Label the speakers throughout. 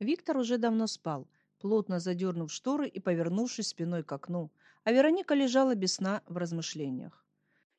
Speaker 1: Виктор уже давно спал, плотно задернув шторы и повернувшись спиной к окну, а Вероника лежала без сна в размышлениях.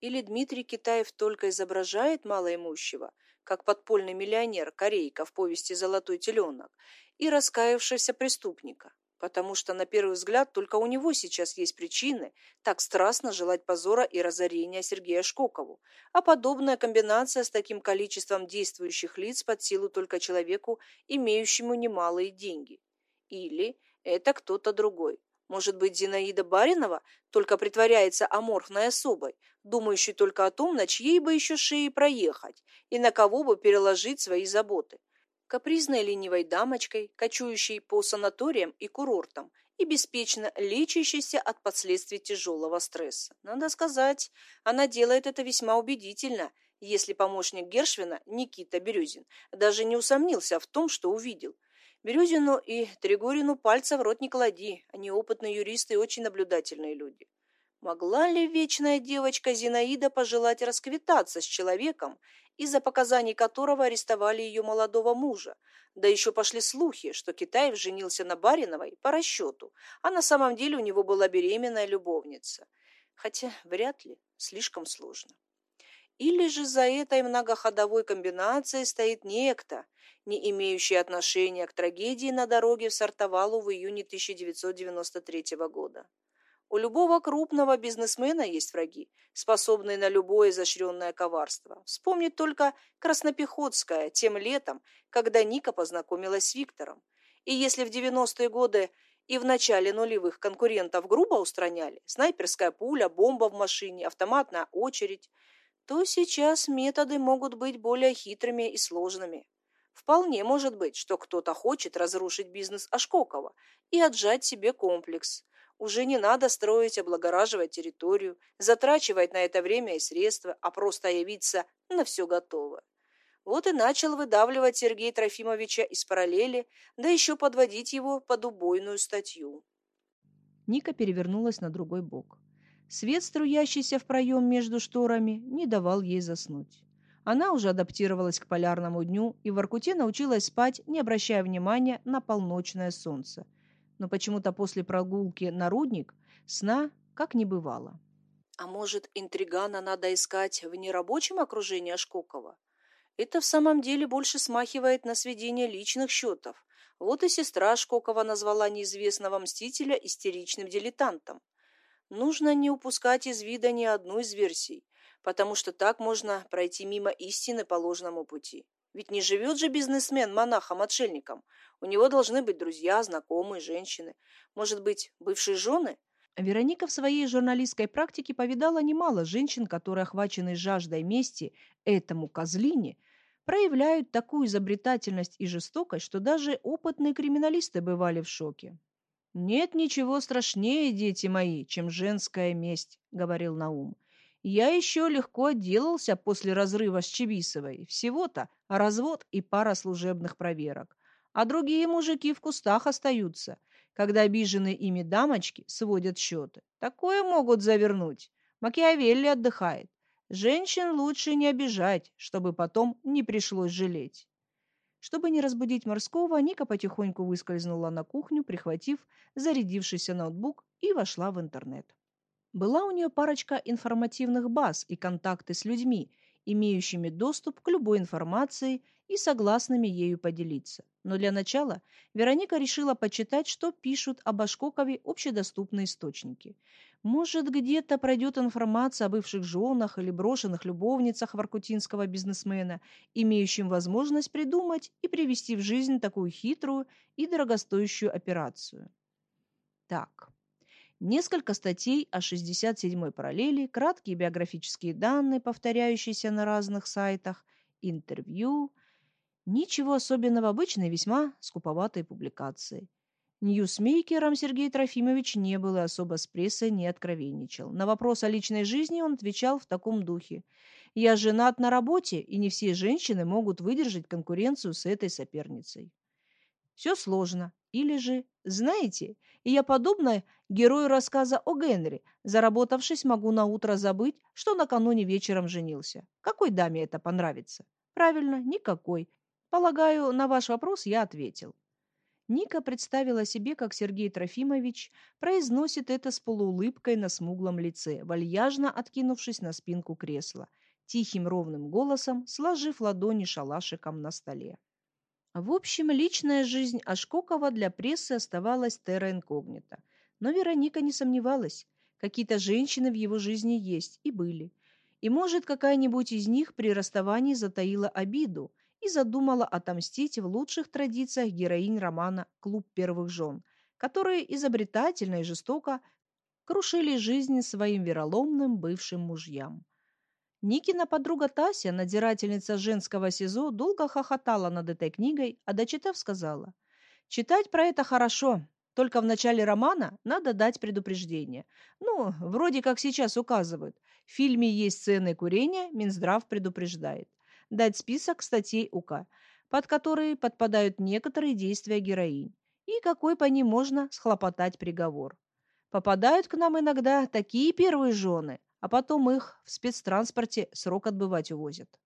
Speaker 1: Или Дмитрий Китаев только изображает малоимущего, как подпольный миллионер Корейка в повести «Золотой теленок», и раскаявшегося преступника, потому что, на первый взгляд, только у него сейчас есть причины так страстно желать позора и разорения Сергея Шкокову, а подобная комбинация с таким количеством действующих лиц под силу только человеку, имеющему немалые деньги. Или это кто-то другой. Может быть, Зинаида Баринова только притворяется аморфной особой, думающей только о том, на чьей бы еще шее проехать и на кого бы переложить свои заботы капризной ленивой дамочкой, кочующей по санаториям и курортам и беспечно лечащейся от последствий тяжелого стресса. Надо сказать, она делает это весьма убедительно, если помощник Гершвина, Никита Березин, даже не усомнился в том, что увидел. Березину и Тригорину пальца в рот не клади, они опытные юристы и очень наблюдательные люди. Могла ли вечная девочка Зинаида пожелать расквитаться с человеком, из-за показаний которого арестовали ее молодого мужа. Да еще пошли слухи, что Китаев женился на Бариновой по расчету, а на самом деле у него была беременная любовница. Хотя вряд ли, слишком сложно. Или же за этой многоходовой комбинацией стоит некто, не имеющий отношения к трагедии на дороге в Сартовалу в июне 1993 года. У любого крупного бизнесмена есть враги, способные на любое изощренное коварство. Вспомнить только Краснопехотская тем летом, когда Ника познакомилась с Виктором. И если в 90-е годы и в начале нулевых конкурентов грубо устраняли, снайперская пуля, бомба в машине, автоматная очередь, то сейчас методы могут быть более хитрыми и сложными. Вполне может быть, что кто-то хочет разрушить бизнес Ашкокова и отжать себе комплекс – уже не надо строить, облагораживать территорию, затрачивать на это время и средства, а просто явиться на все готово. Вот и начал выдавливать Сергей Трофимовича из параллели, да еще подводить его под убойную статью. Ника перевернулась на другой бок. Свет, струящийся в проем между шторами, не давал ей заснуть. Она уже адаптировалась к полярному дню и в Аркуте научилась спать, не обращая внимания на полночное солнце – но почему-то после прогулки на рудник сна как не бывало. А может, интригана надо искать в нерабочем окружении Ашкокова? Это в самом деле больше смахивает на сведение личных счетов. Вот и сестра Ашкокова назвала неизвестного мстителя истеричным дилетантом. Нужно не упускать из вида ни одну из версий, потому что так можно пройти мимо истины по ложному пути. Ведь не живет же бизнесмен монахом-отшельником. У него должны быть друзья, знакомые, женщины. Может быть, бывшие жены? Вероника в своей журналистской практике повидала немало женщин, которые, охваченные жаждой мести этому козлине, проявляют такую изобретательность и жестокость, что даже опытные криминалисты бывали в шоке. «Нет ничего страшнее, дети мои, чем женская месть», — говорил Наум. Я еще легко отделался после разрыва с Чебисовой. Всего-то развод и пара служебных проверок. А другие мужики в кустах остаются, когда обиженные ими дамочки сводят счеты. Такое могут завернуть. Макиавелли отдыхает. Женщин лучше не обижать, чтобы потом не пришлось жалеть. Чтобы не разбудить морского, Ника потихоньку выскользнула на кухню, прихватив зарядившийся ноутбук и вошла в интернет. Была у нее парочка информативных баз и контакты с людьми, имеющими доступ к любой информации и согласными ею поделиться. Но для начала Вероника решила почитать, что пишут об Ашкокове общедоступные источники. Может, где-то пройдет информация о бывших женах или брошенных любовницах воркутинского бизнесмена, имеющим возможность придумать и привести в жизнь такую хитрую и дорогостоящую операцию. Так, Несколько статей о 67-й параллели, краткие биографические данные, повторяющиеся на разных сайтах, интервью. Ничего особенного, обычные весьма скуповатые публикации. Ньюсмейкером Сергей Трофимович не был и особо с прессой не откровенничал. На вопрос о личной жизни он отвечал в таком духе. «Я женат на работе, и не все женщины могут выдержать конкуренцию с этой соперницей». Все сложно. Или же, знаете, и я подобно герою рассказа О. Генри, заработавшись, могу на утро забыть, что накануне вечером женился. Какой даме это понравится? Правильно, никакой. Полагаю, на ваш вопрос я ответил. Ника представила себе, как Сергей Трофимович произносит это с полуулыбкой на смуглом лице, вальяжно откинувшись на спинку кресла, тихим ровным голосом сложив ладони шалашиком на столе. В общем, личная жизнь Ашкокова для прессы оставалась терра инкогнито. Но Вероника не сомневалась, какие-то женщины в его жизни есть и были. И, может, какая-нибудь из них при расставании затаила обиду и задумала отомстить в лучших традициях героинь романа «Клуб первых жен», которые изобретательно и жестоко крушили жизнь своим вероломным бывшим мужьям. Никина подруга Тася, надзирательница женского СИЗО, долго хохотала над этой книгой, а дочитав сказала, «Читать про это хорошо, только в начале романа надо дать предупреждение. Ну, вроде как сейчас указывают. В фильме есть сцены курения, Минздрав предупреждает. Дать список статей УК, под которые подпадают некоторые действия героинь, и какой по ним можно схлопотать приговор. Попадают к нам иногда такие первые жены, а потом их в спецтранспорте срок отбывать увозят.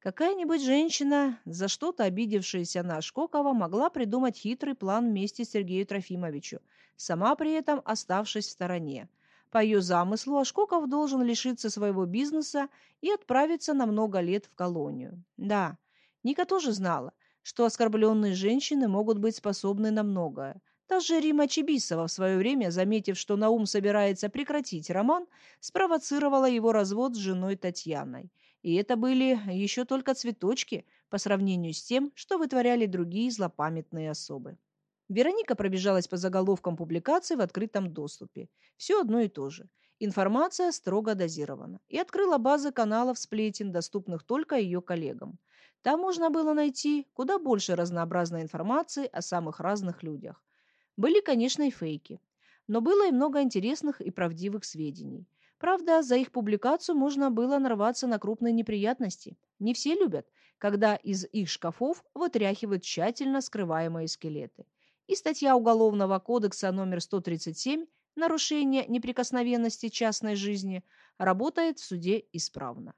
Speaker 1: Какая-нибудь женщина, за что-то обидевшаяся на Шкокова, могла придумать хитрый план вместе с Сергею Трофимовичу, сама при этом оставшись в стороне. По ее замыслу Ашкоков должен лишиться своего бизнеса и отправиться на много лет в колонию. Да, Ника тоже знала, что оскорбленные женщины могут быть способны на многое. Даже Рима Чебисова в свое время, заметив, что Наум собирается прекратить роман, спровоцировала его развод с женой Татьяной. И это были еще только цветочки по сравнению с тем, что вытворяли другие злопамятные особы. Вероника пробежалась по заголовкам публикаций в открытом доступе. Все одно и то же. Информация строго дозирована. И открыла базы каналов сплетен, доступных только ее коллегам. Там можно было найти куда больше разнообразной информации о самых разных людях. Были, конечно, и фейки. Но было и много интересных и правдивых сведений. Правда, за их публикацию можно было нарваться на крупные неприятности. Не все любят, когда из их шкафов вытряхивают тщательно скрываемые скелеты. И статья Уголовного кодекса номер 137 «Нарушение неприкосновенности частной жизни» работает в суде исправно.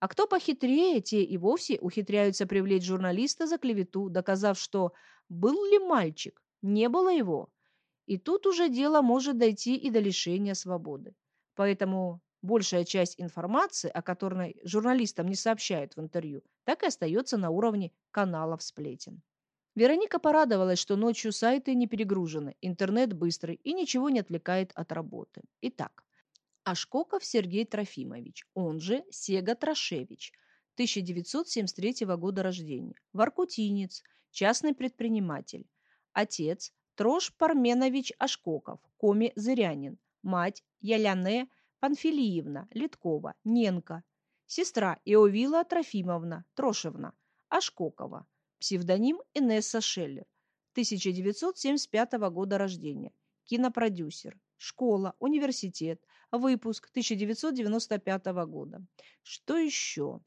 Speaker 1: А кто похитрее, те и вовсе ухитряются привлечь журналиста за клевету, доказав, что был ли мальчик, не было его. И тут уже дело может дойти и до лишения свободы. Поэтому большая часть информации, о которой журналистам не сообщают в интервью, так и остается на уровне каналов сплетен. Вероника порадовалась, что ночью сайты не перегружены, интернет быстрый и ничего не отвлекает от работы. Итак, Ашкоков Сергей Трофимович, он же Сега Трошевич, 1973 года рождения, воркутинец, частный предприниматель, Отец Трош Парменович Ашкоков, коми-зырянин. Мать Яляне Панфилиевна Литкова, Ненка. Сестра Иовила Трофимовна Трошевна Ашкокова. Псевдоним Инесса Шеллер. 1975 года рождения. Кинопродюсер. Школа, университет. Выпуск 1995 года. Что еще?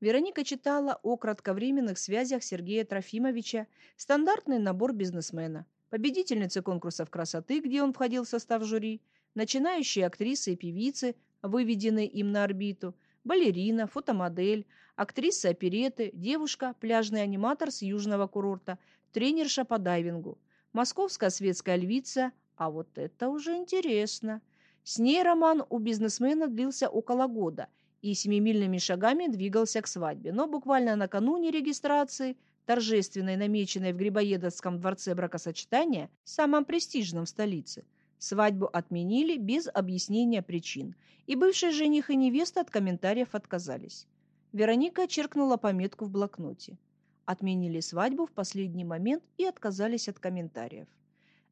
Speaker 1: Вероника читала о кратковременных связях Сергея Трофимовича, стандартный набор бизнесмена, победительницы конкурсов красоты, где он входил в состав жюри, начинающие актрисы и певицы, выведенные им на орбиту, балерина, фотомодель, актриса опереты, девушка, пляжный аниматор с южного курорта, тренерша по дайвингу, московская светская львица, а вот это уже интересно. С ней роман у бизнесмена длился около года – и семимильными шагами двигался к свадьбе. Но буквально накануне регистрации, торжественной, намеченной в Грибоедовском дворце бракосочетания, самом престижном в столице, свадьбу отменили без объяснения причин, и бывший жених и невеста от комментариев отказались. Вероника черкнула пометку в блокноте. Отменили свадьбу в последний момент и отказались от комментариев.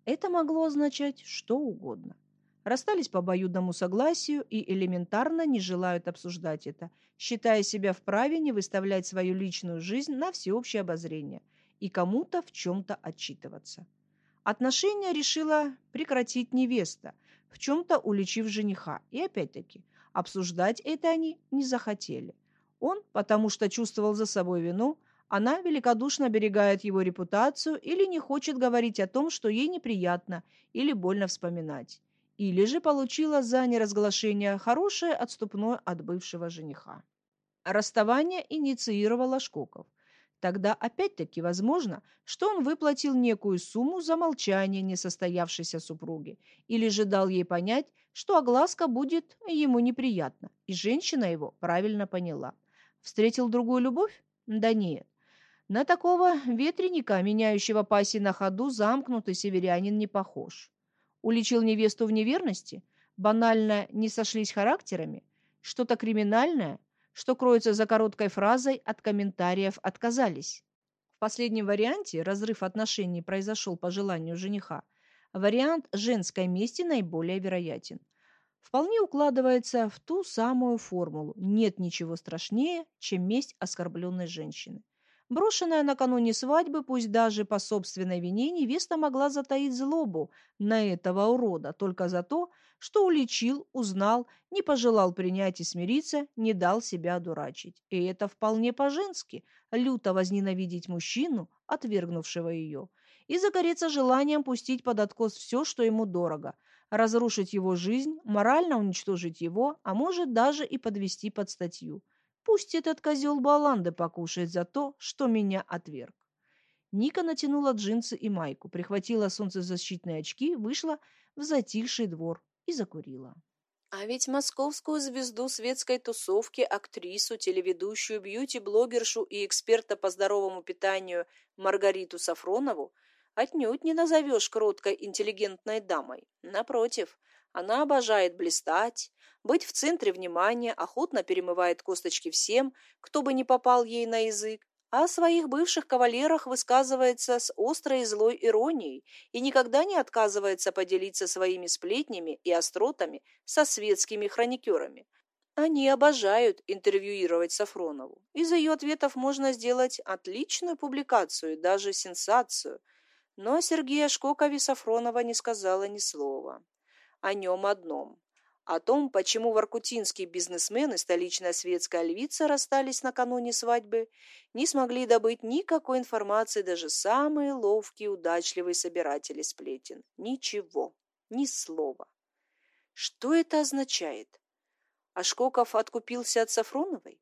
Speaker 1: Это могло означать что угодно расстались по обоюдному согласию и элементарно не желают обсуждать это, считая себя вправе не выставлять свою личную жизнь на всеобщее обозрение и кому-то в чем-то отчитываться. Отношения решила прекратить невеста, в чем-то уличив жениха, и опять-таки обсуждать это они не захотели. Он, потому что чувствовал за собой вину, она великодушно оберегает его репутацию или не хочет говорить о том, что ей неприятно или больно вспоминать или же получила за неразглашение хорошее отступное от бывшего жениха. Расставание инициировала Шкоков. Тогда опять-таки возможно, что он выплатил некую сумму за молчание несостоявшейся супруги или же дал ей понять, что огласка будет ему неприятна, и женщина его правильно поняла. Встретил другую любовь? Да нет. На такого ветреника, меняющего паси на ходу, замкнутый северянин не похож. Уличил невесту в неверности? Банально не сошлись характерами? Что-то криминальное? что кроется за короткой фразой «от комментариев отказались». В последнем варианте разрыв отношений произошел по желанию жениха. Вариант женской мести наиболее вероятен. Вполне укладывается в ту самую формулу «нет ничего страшнее, чем месть оскорбленной женщины». Брошенная накануне свадьбы, пусть даже по собственной вине, невеста могла затаить злобу на этого урода только за то, что уличил, узнал, не пожелал принять и смириться, не дал себя дурачить. И это вполне по-женски – люто возненавидеть мужчину, отвергнувшего ее, и загореться желанием пустить под откос все, что ему дорого, разрушить его жизнь, морально уничтожить его, а может даже и подвести под статью. Пусть этот козел Баланды покушает за то, что меня отверг. Ника натянула джинсы и майку, прихватила солнцезащитные очки, вышла в затихший двор и закурила.
Speaker 2: А ведь московскую звезду светской тусовки, актрису, телеведущую, бьюти-блогершу и эксперта по здоровому питанию Маргариту Сафронову отнюдь не назовешь кроткой интеллигентной дамой. Напротив, она обожает блистать, быть в центре внимания, охотно перемывает косточки всем, кто бы не попал ей на язык, а о своих бывших кавалерах высказывается с острой и злой иронией и никогда не отказывается поделиться своими сплетнями и остротами со светскими хроникерами. Они обожают интервьюировать Сафронову. Из ее ответов можно сделать отличную публикацию, даже сенсацию. Но Сергея Шкокове Сафронова не сказала ни слова. О нем одном. О том, почему воркутинские бизнесмены и столичная светская львица расстались накануне свадьбы, не смогли добыть никакой информации даже самые ловкие удачливые собиратели сплетен. Ничего, ни слова. Что это означает? Ашкоков откупился от Сафроновой?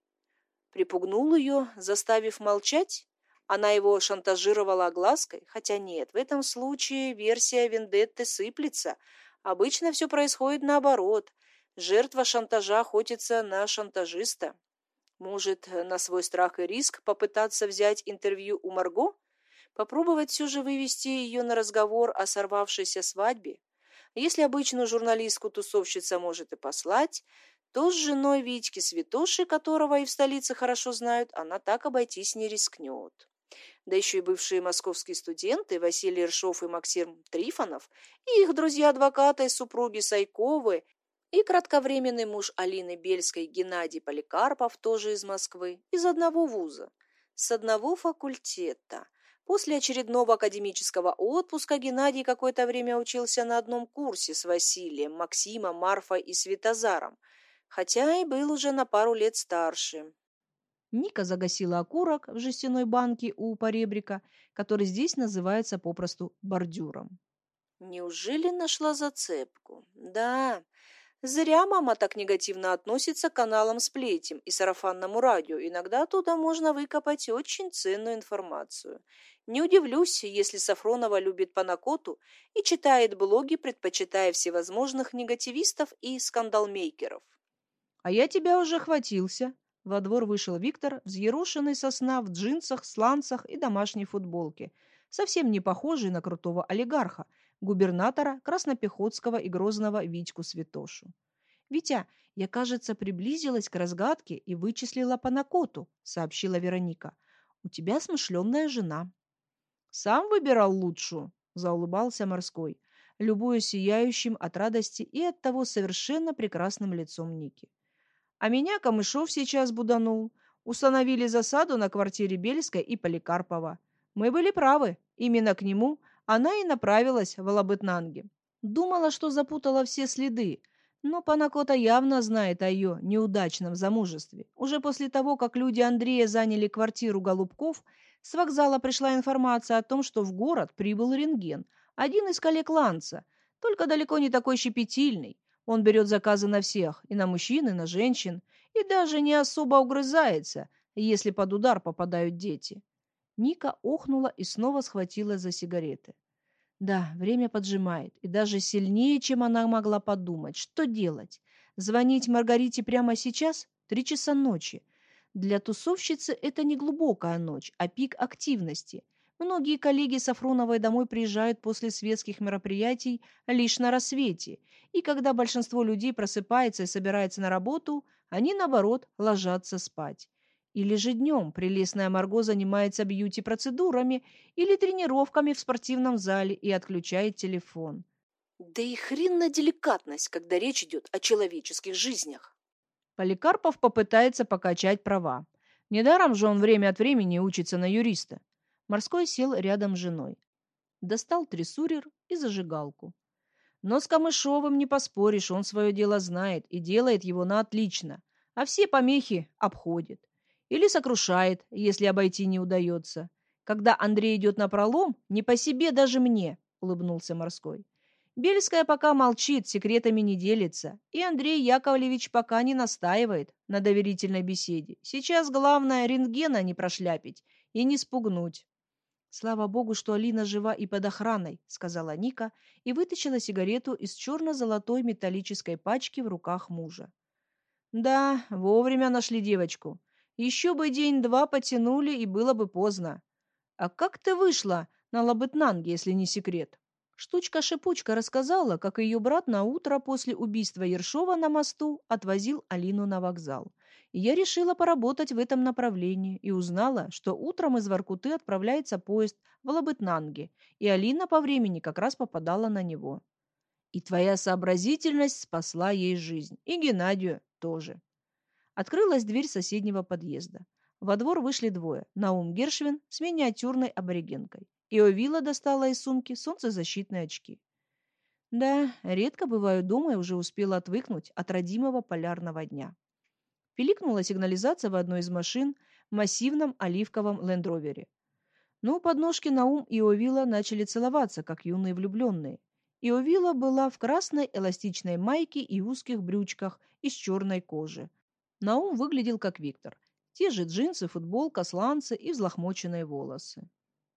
Speaker 2: Припугнул ее, заставив молчать? Она его шантажировала оглаской? Хотя нет, в этом случае версия Вендетты сыплется – Обычно все происходит наоборот. Жертва шантажа охотится на шантажиста. Может, на свой страх и риск попытаться взять интервью у Марго? Попробовать все же вывести ее на разговор о сорвавшейся свадьбе? Если обычную журналистку тусовщица может и послать, то с женой Витьки Святоши, которого и в столице хорошо знают, она так обойтись не рискнет да еще и бывшие московские студенты Василий Иршов и Максим Трифонов, и их друзья-адвокаты, супруги Сайковы, и кратковременный муж Алины Бельской Геннадий Поликарпов, тоже из Москвы, из одного вуза, с одного факультета. После очередного академического отпуска Геннадий какое-то время учился на одном курсе с Василием, Максимом, Марфой и Светозаром, хотя и был уже на пару лет старше.
Speaker 1: Ника загасила окурок в жестяной банке у поребрика, который здесь называется попросту бордюром.
Speaker 2: Неужели нашла зацепку? Да, зря мама так негативно относится к каналам сплетен и сарафанному радио. Иногда туда можно выкопать очень ценную информацию. Не удивлюсь, если Сафронова любит Панакоту и читает блоги, предпочитая всевозможных негативистов и скандалмейкеров.
Speaker 1: «А я тебя уже хватился», во двор вышел Виктор, взъерошенный со сна, в джинсах, сланцах и домашней футболке, совсем не похожий на крутого олигарха, губернатора Краснопехотского и Грозного Витьку Святошу. «Витя, я, кажется, приблизилась к разгадке и вычислила Панакоту», — сообщила Вероника. «У тебя смышленная жена». «Сам выбирал лучшую», — заулыбался Морской, любуясь сияющим от радости и от того совершенно прекрасным лицом Ники. А меня Камышов сейчас буданул. Установили засаду на квартире Бельской и Поликарпова. Мы были правы. Именно к нему она и направилась в Лабытнанге. Думала, что запутала все следы, но Панакота явно знает о ее неудачном замужестве. Уже после того, как люди Андрея заняли квартиру Голубков, с вокзала пришла информация о том, что в город прибыл рентген, один из коллег Ланца, только далеко не такой щепетильный. Он берет заказы на всех, и на мужчин, и на женщин, и даже не особо угрызается, если под удар попадают дети. Ника охнула и снова схватила за сигареты. Да, время поджимает, и даже сильнее, чем она могла подумать. Что делать? Звонить Маргарите прямо сейчас? Три часа ночи. Для тусовщицы это не глубокая ночь, а пик активности. Многие коллеги Сафроновой домой приезжают после светских мероприятий лишь на рассвете, и когда большинство людей просыпается и собирается на работу, они, наоборот, ложатся спать. Или же днем прелестная Марго занимается бьюти-процедурами или тренировками в спортивном зале и отключает телефон.
Speaker 2: Да и хрен на деликатность, когда речь идет о человеческих жизнях.
Speaker 1: Поликарпов попытается покачать права. Недаром же он время от времени учится на юриста. Морской сел рядом с женой. Достал трессурер и зажигалку. Но с Камышовым не поспоришь, он свое дело знает и делает его на отлично, а все помехи обходит. Или сокрушает, если обойти не удается. Когда Андрей идет на пролом, не по себе даже мне, улыбнулся Морской. Бельская пока молчит, секретами не делится, и Андрей Яковлевич пока не настаивает на доверительной беседе. Сейчас главное рентгена не прошляпить и не спугнуть. «Слава богу, что Алина жива и под охраной», — сказала Ника и вытащила сигарету из черно-золотой металлической пачки в руках мужа. «Да, вовремя нашли девочку. Еще бы день-два потянули, и было бы поздно. А как ты вышла на Лабытнанге, если не секрет?» Штучка-шипучка рассказала, как ее брат на утро после убийства Ершова на мосту отвозил Алину на вокзал я решила поработать в этом направлении и узнала, что утром из Воркуты отправляется поезд в Лабытнанге, и Алина по времени как раз попадала на него. И твоя сообразительность спасла ей жизнь, и Геннадию тоже. Открылась дверь соседнего подъезда. Во двор вышли двое. Наум Гершвин с миниатюрной аборигенкой. И Овила достала из сумки солнцезащитные очки. Да, редко бываю дома и уже успела отвыкнуть от родимого полярного дня. Пиликнула сигнализация в одной из машин массивном оливковом лендровере. Но подножки Наум и Овила начали целоваться, как юные влюбленные. И Овила была в красной эластичной майке и узких брючках из черной кожи. Наум выглядел как Виктор. Те же джинсы, футболка, сланцы и взлохмоченные волосы.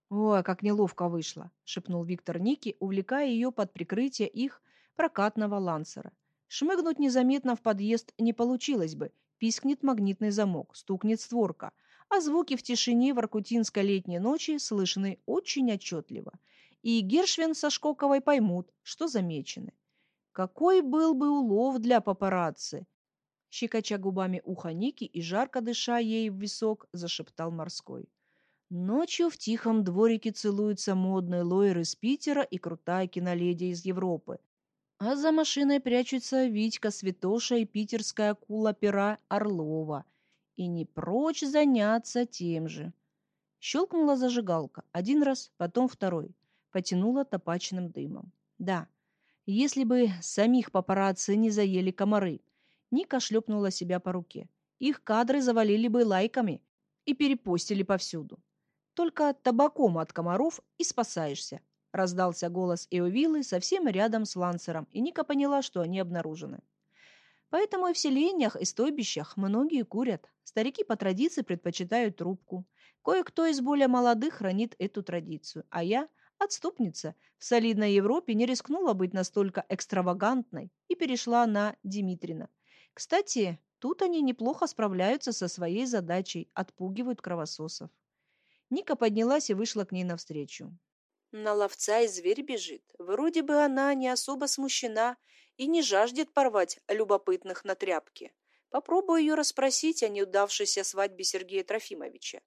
Speaker 1: «Ой, как неловко вышло!» — шепнул Виктор Ники, увлекая ее под прикрытие их прокатного лансера. Шмыгнуть незаметно в подъезд не получилось бы, пискнет магнитный замок, стукнет створка, а звуки в тишине воркутинской летней ночи слышны очень отчетливо. И Гершвин со Шкоковой поймут, что замечены. Какой был бы улов для папарацци! Щекоча губами ухо Ники и жарко дыша ей в висок, зашептал морской. Ночью в тихом дворике целуются модные лоеры из Питера и крутая киноледи из Европы. А за машиной прячутся Витька Святоша и питерская акула-пера Орлова. И не прочь заняться тем же. Щелкнула зажигалка. Один раз, потом второй. Потянула топачным дымом. Да, если бы самих папарацци не заели комары. Ника шлепнула себя по руке. Их кадры завалили бы лайками и перепостили повсюду. Только табаком от комаров и спасаешься. Раздался голос Эовилы совсем рядом с Лансером, и Ника поняла, что они обнаружены. Поэтому и в селениях и стойбищах многие курят. Старики по традиции предпочитают трубку. Кое-кто из более молодых хранит эту традицию. А я, отступница, в солидной Европе не рискнула быть настолько экстравагантной и перешла на Димитрина. Кстати, тут они неплохо справляются со своей задачей, отпугивают кровососов. Ника поднялась и вышла к ней навстречу.
Speaker 2: На ловца и зверь бежит. Вроде бы она не особо смущена и не жаждет порвать любопытных на тряпке. Попробую ее расспросить о неудавшейся свадьбе Сергея Трофимовича.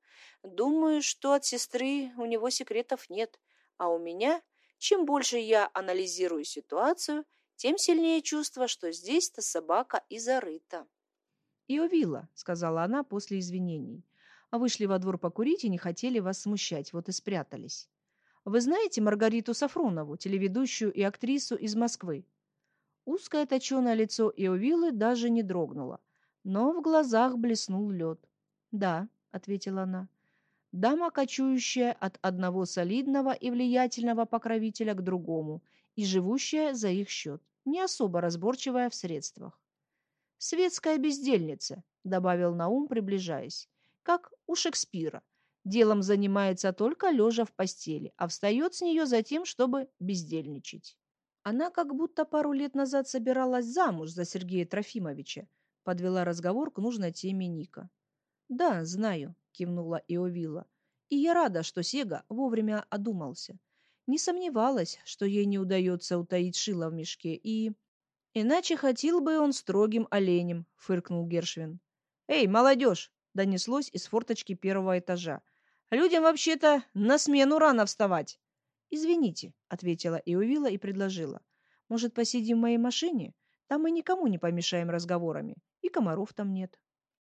Speaker 2: Думаю, что от сестры у него секретов нет. А у меня, чем больше я анализирую ситуацию, тем сильнее чувство, что здесь-то собака и зарыта.
Speaker 1: «Иовила», — сказала она после извинений. «А вышли во двор покурить и не хотели вас смущать, вот и спрятались». Вы знаете Маргариту Сафронову, телеведущую и актрису из Москвы? Узкое точеное лицо Иовилы даже не дрогнуло, но в глазах блеснул лед. «Да», — ответила она, — «дама, кочующая от одного солидного и влиятельного покровителя к другому и живущая за их счет, не особо разборчивая в средствах». «Светская бездельница», — добавил Наум, приближаясь, — «как у Шекспира. Делом занимается только лежа в постели, а встает с нее за тем, чтобы бездельничать. Она как будто пару лет назад собиралась замуж за Сергея Трофимовича, подвела разговор к нужной теме Ника. «Да, знаю», — кивнула Иовила. «И я рада, что Сега вовремя одумался. Не сомневалась, что ей не удается утаить шило в мешке, и...» «Иначе хотел бы он строгим оленем», — фыркнул Гершвин. «Эй, молодежь!» — донеслось из форточки первого этажа. «Людям вообще-то на смену рано вставать!» «Извините», — ответила Иовила и предложила. «Может, посидим в моей машине? Там мы никому не помешаем разговорами, и комаров там нет».